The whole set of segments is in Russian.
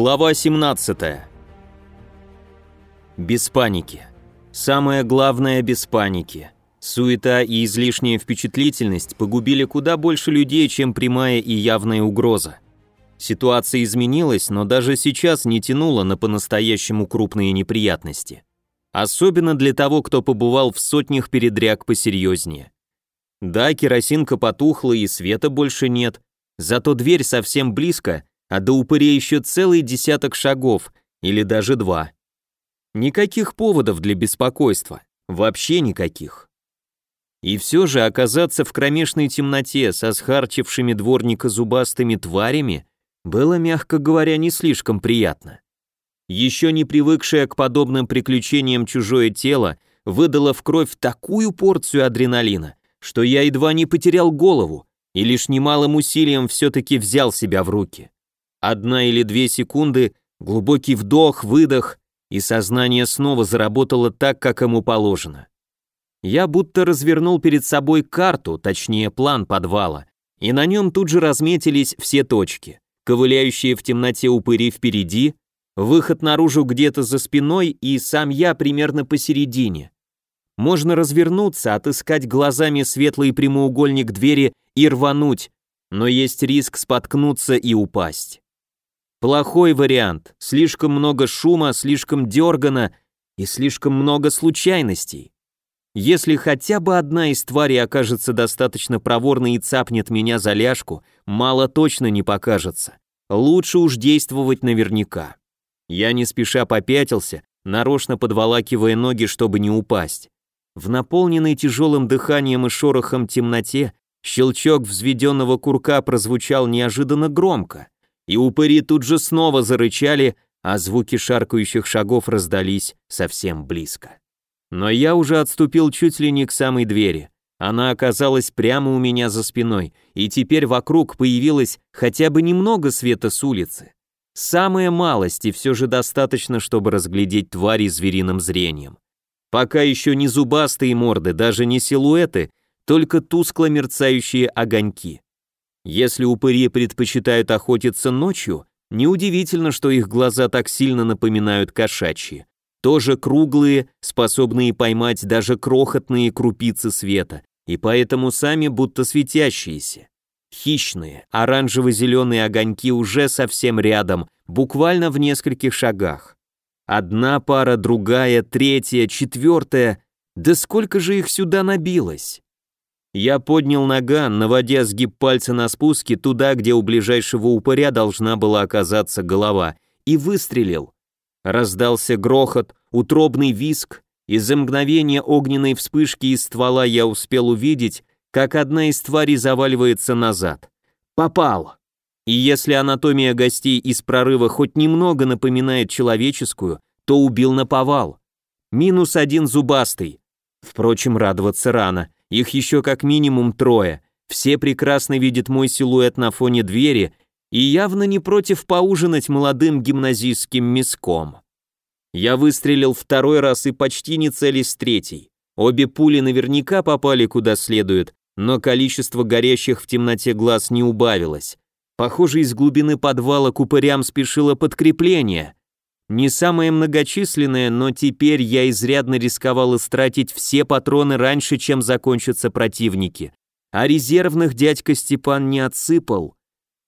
Глава 17. Без паники. Самое главное без паники. Суета и излишняя впечатлительность погубили куда больше людей, чем прямая и явная угроза. Ситуация изменилась, но даже сейчас не тянула на по-настоящему крупные неприятности. Особенно для того, кто побывал в сотнях передряг посерьезнее. Да, керосинка потухла и света больше нет, зато дверь совсем близко, а до упырей еще целый десяток шагов, или даже два. Никаких поводов для беспокойства, вообще никаких. И все же оказаться в кромешной темноте со схарчившими дворника зубастыми тварями было, мягко говоря, не слишком приятно. Еще не привыкшее к подобным приключениям чужое тело выдало в кровь такую порцию адреналина, что я едва не потерял голову и лишь немалым усилием все-таки взял себя в руки. Одна или две секунды, глубокий вдох, выдох, и сознание снова заработало так, как ему положено. Я будто развернул перед собой карту, точнее план подвала, и на нем тут же разметились все точки. Ковыляющие в темноте упыри впереди, выход наружу где-то за спиной и сам я примерно посередине. Можно развернуться, отыскать глазами светлый прямоугольник двери и рвануть, но есть риск споткнуться и упасть. Плохой вариант. Слишком много шума, слишком дергано и слишком много случайностей. Если хотя бы одна из тварей окажется достаточно проворной и цапнет меня за ляжку, мало точно не покажется. Лучше уж действовать наверняка. Я не спеша попятился, нарочно подволакивая ноги, чтобы не упасть. В наполненной тяжелым дыханием и шорохом темноте щелчок взведенного курка прозвучал неожиданно громко и упыри тут же снова зарычали, а звуки шаркающих шагов раздались совсем близко. Но я уже отступил чуть ли не к самой двери. Она оказалась прямо у меня за спиной, и теперь вокруг появилось хотя бы немного света с улицы. Самая малость, и все же достаточно, чтобы разглядеть твари звериным зрением. Пока еще не зубастые морды, даже не силуэты, только тускло мерцающие огоньки. Если упыри предпочитают охотиться ночью, неудивительно, что их глаза так сильно напоминают кошачьи. Тоже круглые, способные поймать даже крохотные крупицы света, и поэтому сами будто светящиеся. Хищные, оранжево-зеленые огоньки уже совсем рядом, буквально в нескольких шагах. Одна пара, другая, третья, четвертая. Да сколько же их сюда набилось? Я поднял наган, наводя сгиб пальца на спуске туда, где у ближайшего упыря должна была оказаться голова, и выстрелил. Раздался грохот, утробный виск, и за мгновение огненной вспышки из ствола я успел увидеть, как одна из тварей заваливается назад. Попал! И если анатомия гостей из прорыва хоть немного напоминает человеческую, то убил на повал. Минус один зубастый. Впрочем, радоваться рано. Их еще как минимум трое. Все прекрасно видят мой силуэт на фоне двери и явно не против поужинать молодым гимназистским миском. Я выстрелил второй раз и почти не целясь третий. Обе пули наверняка попали куда следует, но количество горящих в темноте глаз не убавилось. Похоже, из глубины подвала к упырям спешило подкрепление. Не самое многочисленное, но теперь я изрядно рисковал истратить все патроны раньше, чем закончатся противники. А резервных дядька Степан не отсыпал.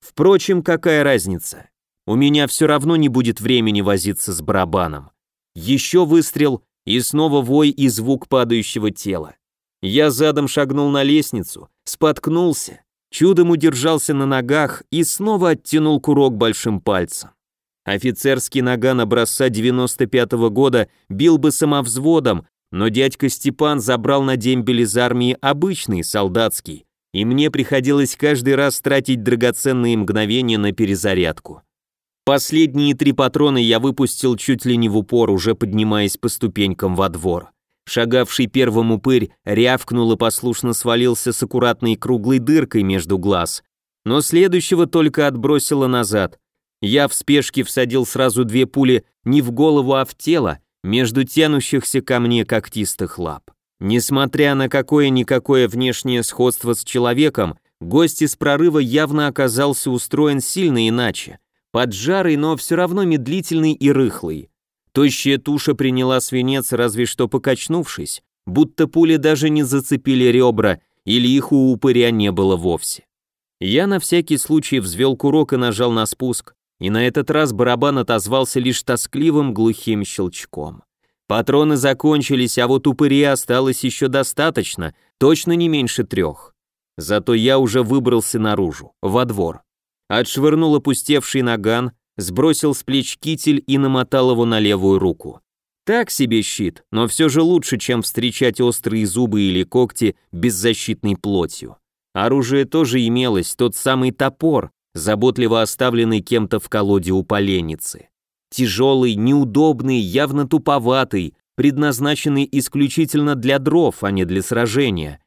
Впрочем, какая разница? У меня все равно не будет времени возиться с барабаном. Еще выстрел и снова вой и звук падающего тела. Я задом шагнул на лестницу, споткнулся, чудом удержался на ногах и снова оттянул курок большим пальцем. Офицерский наган образца 95-го года бил бы самовзводом, но дядька Степан забрал на дембель из армии обычный, солдатский, и мне приходилось каждый раз тратить драгоценные мгновения на перезарядку. Последние три патрона я выпустил чуть ли не в упор, уже поднимаясь по ступенькам во двор. Шагавший первым упырь рявкнул и послушно свалился с аккуратной круглой дыркой между глаз, но следующего только отбросило назад, я в спешке всадил сразу две пули не в голову, а в тело, между тянущихся ко мне когтистых лап. Несмотря на какое-никакое внешнее сходство с человеком, гость из прорыва явно оказался устроен сильно иначе. поджарый, но все равно медлительный и рыхлый. Тощая туша приняла свинец, разве что покачнувшись, будто пули даже не зацепили ребра, или их у упыря не было вовсе. Я на всякий случай взвел курок и нажал на спуск, и на этот раз барабан отозвался лишь тоскливым глухим щелчком. Патроны закончились, а вот упыри осталось еще достаточно, точно не меньше трех. Зато я уже выбрался наружу, во двор. Отшвырнул опустевший наган, сбросил с плеч китель и намотал его на левую руку. Так себе щит, но все же лучше, чем встречать острые зубы или когти беззащитной плотью. Оружие тоже имелось, тот самый топор, заботливо оставленный кем-то в колоде у поленницы. Тяжелый, неудобный, явно туповатый, предназначенный исключительно для дров, а не для сражения.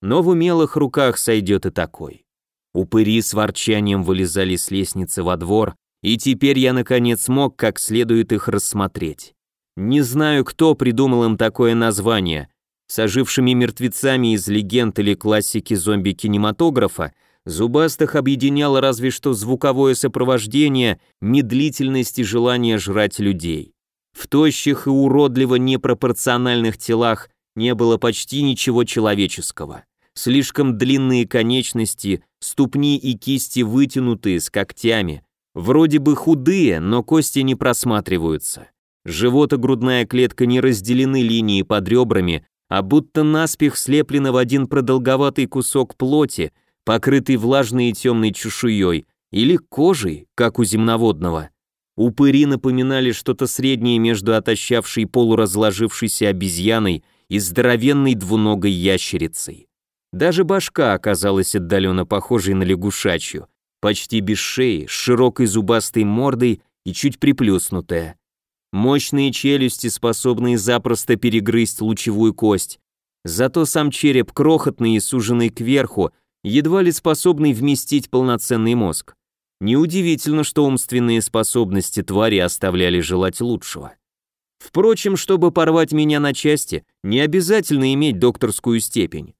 Но в умелых руках сойдет и такой. Упыри с ворчанием вылезали с лестницы во двор, и теперь я наконец смог как следует их рассмотреть. Не знаю, кто придумал им такое название. С ожившими мертвецами из легенд или классики зомби-кинематографа зубастых объединяло разве что звуковое сопровождение, медлительность и желание жрать людей. В тощих и уродливо непропорциональных телах не было почти ничего человеческого. Слишком длинные конечности, ступни и кисти вытянутые, с когтями. Вроде бы худые, но кости не просматриваются. Живот и грудная клетка не разделены линией под ребрами, а будто наспех слеплены в один продолговатый кусок плоти, покрытый влажной и темной чешуей, или кожей, как у земноводного. Упыри напоминали что-то среднее между отощавшей полуразложившейся обезьяной и здоровенной двуногой ящерицей. Даже башка оказалась отдаленно похожей на лягушачью, почти без шеи, с широкой зубастой мордой и чуть приплюснутая. Мощные челюсти, способные запросто перегрызть лучевую кость. Зато сам череп крохотный и суженный кверху, едва ли способный вместить полноценный мозг. Неудивительно, что умственные способности твари оставляли желать лучшего. Впрочем, чтобы порвать меня на части, не обязательно иметь докторскую степень.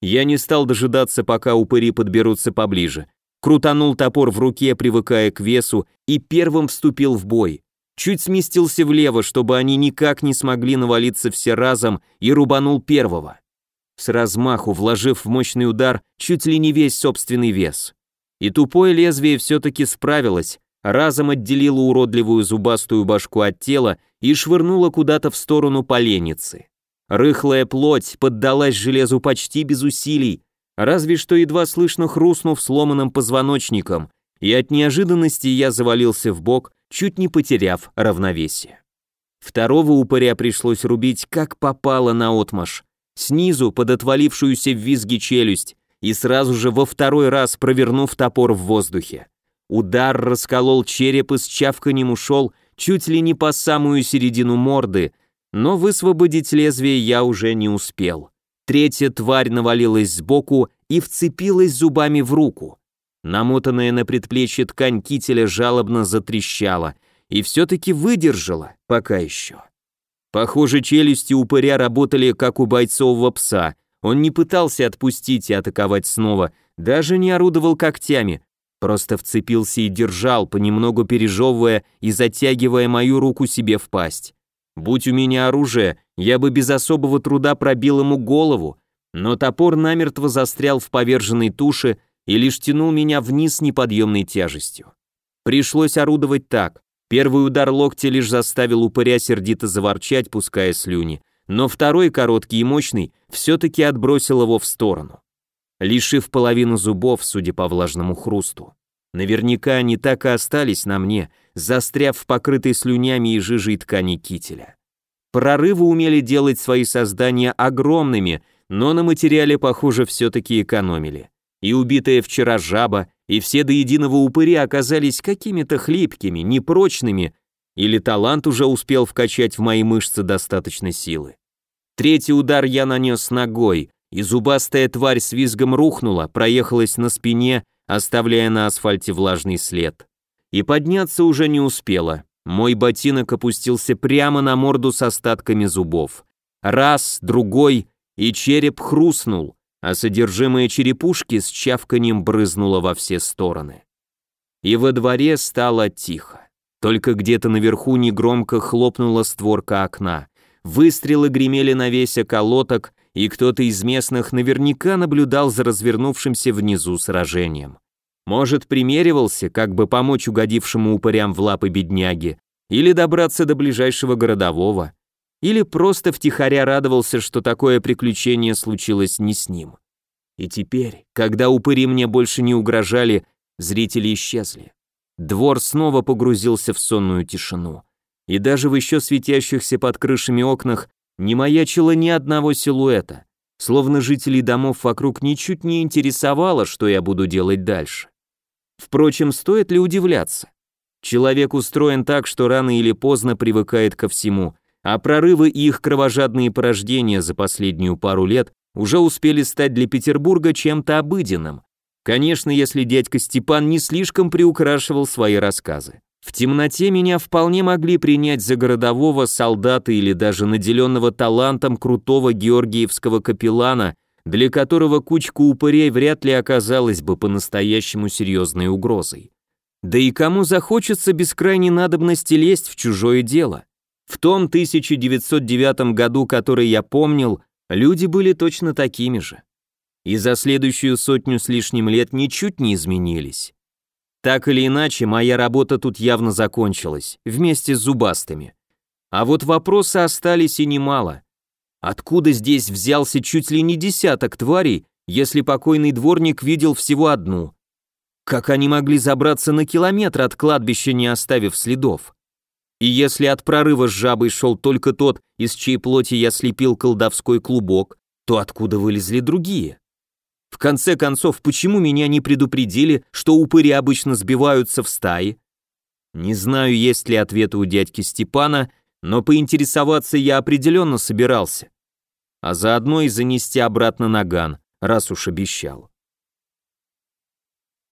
Я не стал дожидаться, пока упыри подберутся поближе. Крутанул топор в руке, привыкая к весу, и первым вступил в бой. Чуть сместился влево, чтобы они никак не смогли навалиться все разом, и рубанул первого. С размаху, вложив в мощный удар чуть ли не весь собственный вес. И тупое лезвие все-таки справилось, разом отделило уродливую зубастую башку от тела и швырнуло куда-то в сторону поленницы. Рыхлая плоть поддалась железу почти без усилий, разве что едва слышно хрустнув сломанным позвоночником, и от неожиданности я завалился в бок, чуть не потеряв равновесие. Второго упыря пришлось рубить как попало на отмаш, снизу под отвалившуюся в визги челюсть и сразу же во второй раз провернув топор в воздухе. Удар расколол череп и с чавканем ушел чуть ли не по самую середину морды, но высвободить лезвие я уже не успел. Третья тварь навалилась сбоку и вцепилась зубами в руку. Намотанная на предплечье ткань кителя жалобно затрещала и все-таки выдержала, пока еще. Похоже, челюсти упыря работали как у бойцового пса. Он не пытался отпустить и атаковать снова, даже не орудовал когтями, просто вцепился и держал, понемногу пережевывая и затягивая мою руку себе в пасть. Будь у меня оружие, я бы без особого труда пробил ему голову, но топор намертво застрял в поверженной туше и лишь тянул меня вниз неподъемной тяжестью. Пришлось орудовать так. Первый удар локтя лишь заставил упыря сердито заворчать, пуская слюни, но второй, короткий и мощный, все-таки отбросил его в сторону. Лишив половину зубов, судя по влажному хрусту. Наверняка они так и остались на мне, застряв в покрытой слюнями и жижей ткани кителя. Прорывы умели делать свои создания огромными, но на материале, похоже, все-таки экономили. И убитая вчера жаба, и все до единого упыри оказались какими-то хлипкими, непрочными, или талант уже успел вкачать в мои мышцы достаточно силы. Третий удар я нанес ногой, и зубастая тварь с визгом рухнула, проехалась на спине оставляя на асфальте влажный след. И подняться уже не успела. Мой ботинок опустился прямо на морду с остатками зубов. Раз, другой, и череп хрустнул, а содержимое черепушки с чавканием брызнуло во все стороны. и во дворе стало тихо. Только где-то наверху негромко хлопнула створка окна. Выстрелы гремели на весь околоток, и кто-то из местных наверняка наблюдал за развернувшимся внизу сражением. Может, примеривался, как бы помочь угодившему упырям в лапы бедняги, или добраться до ближайшего городового, или просто втихаря радовался, что такое приключение случилось не с ним. И теперь, когда упыри мне больше не угрожали, зрители исчезли. Двор снова погрузился в сонную тишину. И даже в еще светящихся под крышами окнах не маячило ни одного силуэта, словно жителей домов вокруг ничуть не интересовало, что я буду делать дальше. Впрочем, стоит ли удивляться? Человек устроен так, что рано или поздно привыкает ко всему, а прорывы и их кровожадные порождения за последнюю пару лет уже успели стать для Петербурга чем-то обыденным, Конечно, если дядька Степан не слишком приукрашивал свои рассказы. В темноте меня вполне могли принять за городового, солдата или даже наделенного талантом крутого георгиевского капеллана, для которого кучка упырей вряд ли оказалась бы по-настоящему серьезной угрозой. Да и кому захочется без крайней надобности лезть в чужое дело? В том 1909 году, который я помнил, люди были точно такими же и за следующую сотню с лишним лет ничуть не изменились. Так или иначе, моя работа тут явно закончилась, вместе с зубастыми. А вот вопросы остались и немало. Откуда здесь взялся чуть ли не десяток тварей, если покойный дворник видел всего одну? Как они могли забраться на километр от кладбища, не оставив следов? И если от прорыва с жабой шел только тот, из чьей плоти я слепил колдовской клубок, то откуда вылезли другие? В конце концов, почему меня не предупредили, что упыри обычно сбиваются в стаи? Не знаю, есть ли ответы у дядьки Степана, но поинтересоваться я определенно собирался. А заодно и занести обратно наган, раз уж обещал.